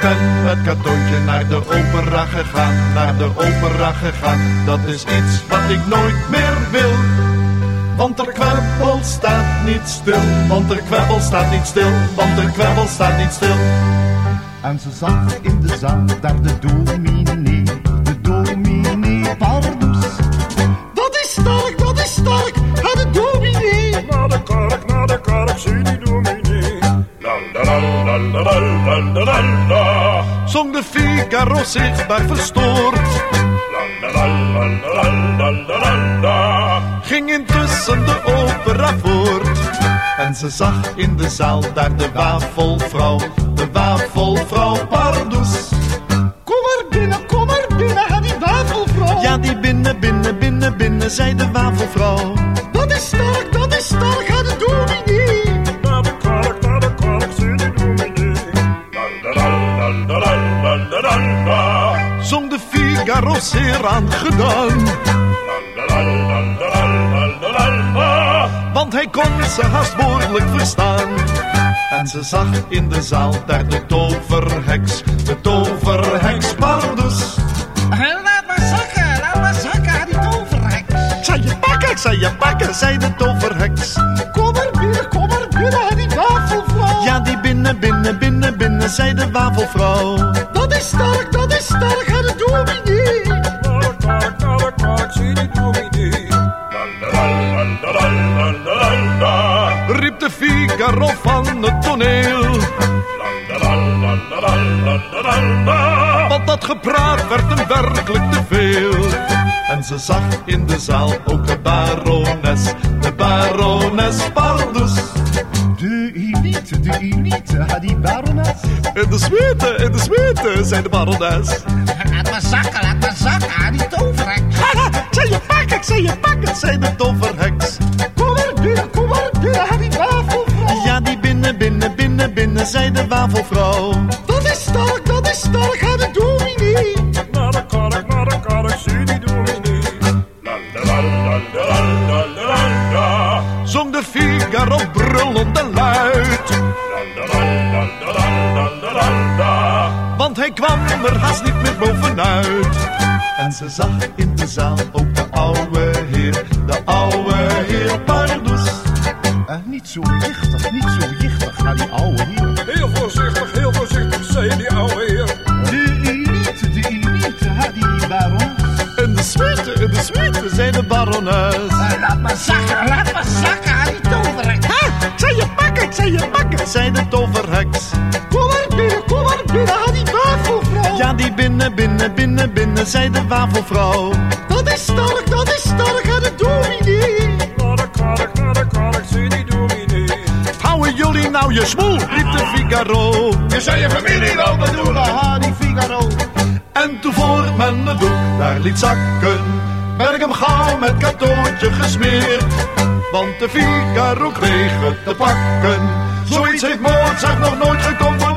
ben met Katoentje naar de opera gegaan, naar de opera gegaan. Dat is iets wat ik nooit meer wil. Want de kwebbel staat niet stil, want de kwebbel staat niet stil, want de kwebbel staat niet stil. En ze zag in de zaal daar de dominee, zichtbaar verstoord. Ging intussen de opera voort. En ze zag in de zaal daar de wafelvrouw, de wafelvrouw Pardus. Kom maar binnen, kom maar binnen, die wafelvrouw. Ja, die binnen, binnen, binnen, binnen, zei de wafelvrouw. Figaro zeer la la. Want hij kon ze haast woordelijk verstaan. En ze zag in de zaal daar de toverheks, de toverheks Pardus. Laat maar zakken, laat maar zakken, die toverhek. Ik zei je pakken, ik zei je pakken, zei de toverheks. Kom maar binnen, kom maar binnen, die wafelvrouw. Ja, die binnen, binnen, binnen, binnen, zei de wafelvrouw. Dat is sterk, dat is sterk, de Figaro van het toneel. Want dat gepraat werd hem werkelijk te veel. En ze zag in de zaal ook de barones, de barones Pardus. De elite, de elite, had die barones. In de zweten, in de zweten, zei de barones. Laat maar zakken, laat maar zakken, die toverhek. zei je pak, ik zei je pak, het zei de toverhek. Zei de wafelvrouw. Dat is sterk, dat is sterk, ha de dominee. Naar de kerk, naar de kerk, zie die dominee. La la la la la la la la. Zong de Figaro brullend en luid. La la la la la la la la. want hij kwam er haast niet meer bovenuit. En ze zag in de zaal ook de oude heer, de oude heer Pardus. Eh, niet zo jichtig, zei de barones. Laat maar zakken, laat maar zakken, ha die toverhek. Ha, ik zei je pakken, ik zei je pakken, zei de toverheks. Kom maar binnen, kom maar binnen, ha die wafelvrouw. Ja, die binnen, binnen, binnen, binnen, zei de wafelvrouw. Dat is sterk, dat is sterk, ha de dominee. De naar de kerk, zie die dominee. Houden jullie nou je smoel, riep de Figaro. Je zou je familie wel bedoelen. Ha die Figaro. En toen voor men het doek daar liet zakken, werd ik hem gauw met katoentje gesmeerd. Want de Figaro kreeg het te pakken. Zoiets heeft Mozart nog nooit gecomponeerd.